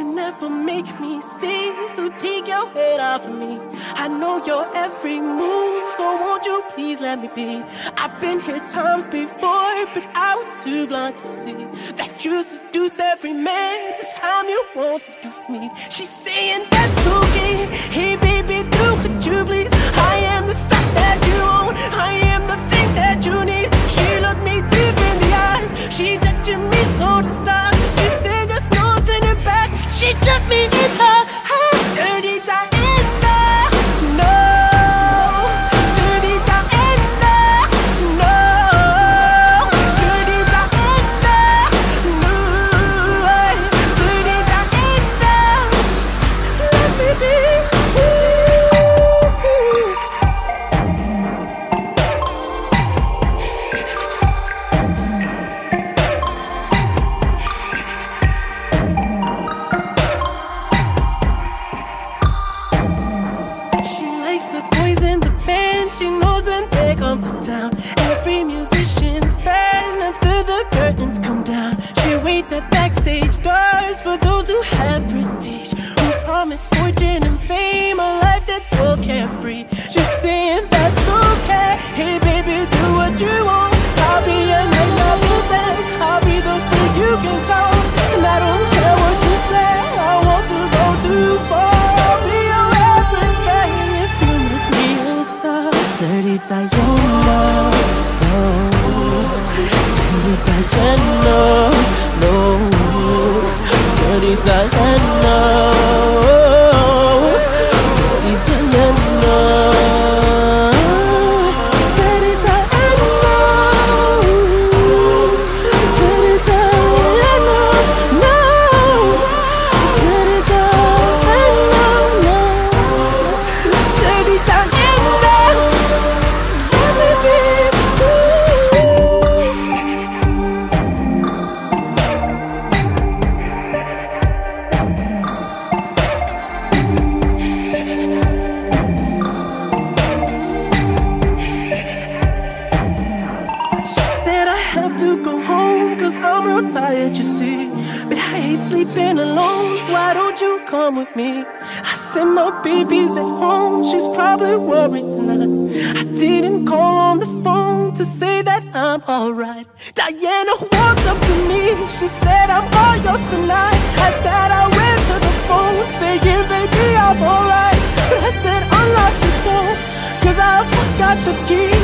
can never make me stay, so take your head off of me. I know your every move, so won't you please let me be? I've been here times before, but I was too blind to see that you seduce every man. This time you won't seduce me. She's saying that's okay. Hey, baby, do Every musician's fan after the curtains come down. She waits at backstage doors for those who have prestige, who promise fortune and fame, a life that's so carefree. She's saying that's okay. Hey, baby, do what you want. I'll be your man, I'll be there. I'll be the freak you can talk. And I don't care what you say. I want to go too far. Be your everything if you make me a star. Dirty Diana, جهنم tired, you see. But I hate sleeping alone. Why don't you come with me? I said my baby's at home. She's probably worried tonight. I didn't call on the phone to say that I'm alright. Diana walked up to me. She said I'm all yours tonight. At that I went to the phone saying, baby, I'm alright. But I said unlock the door. Cause I forgot the key.